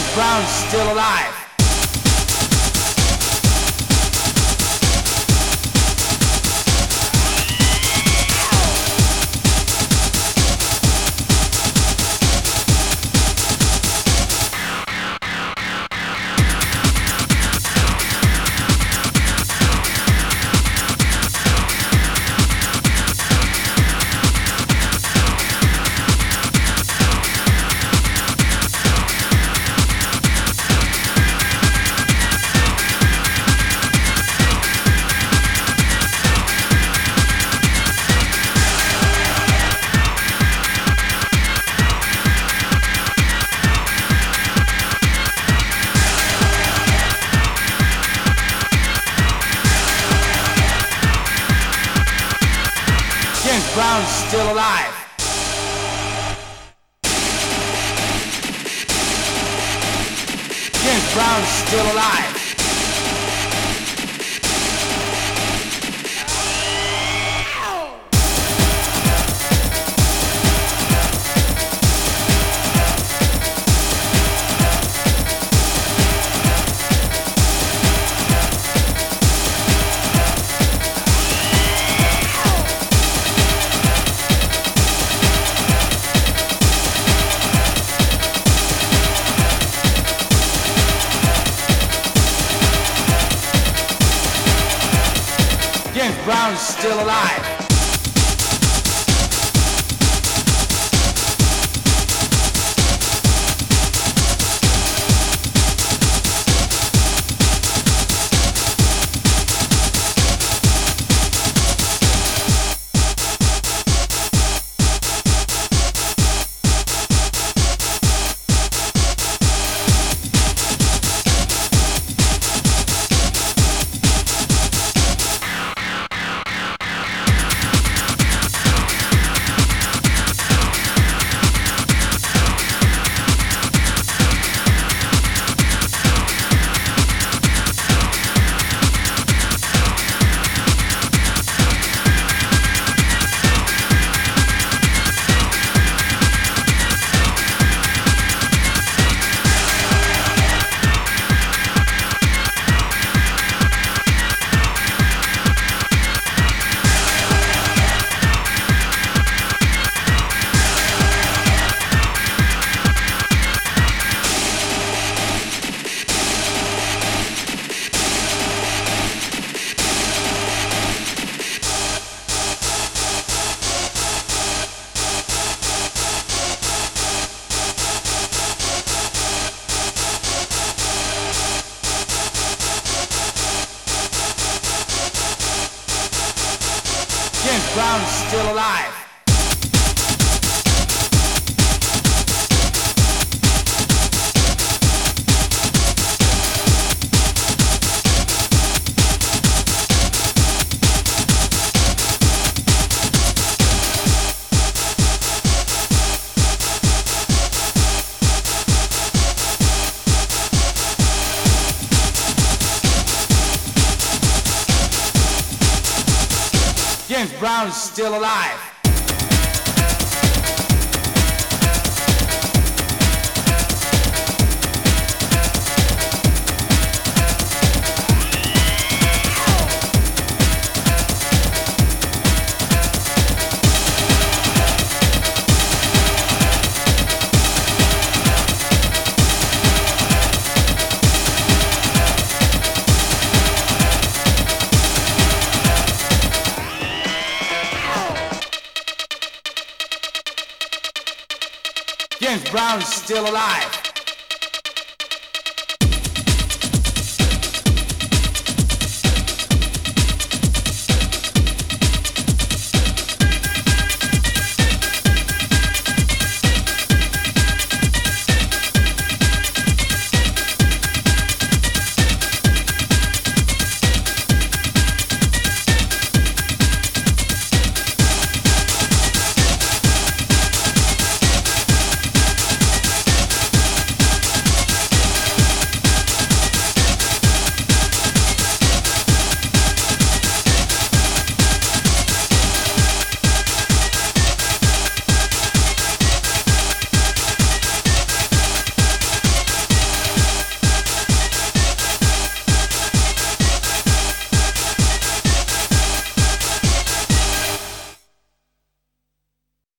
James Brown's still alive. Brown's still alive. James Brown's still alive. James Brown's still alive. James Brown's still alive. James Brown is still alive. James Brown's still alive.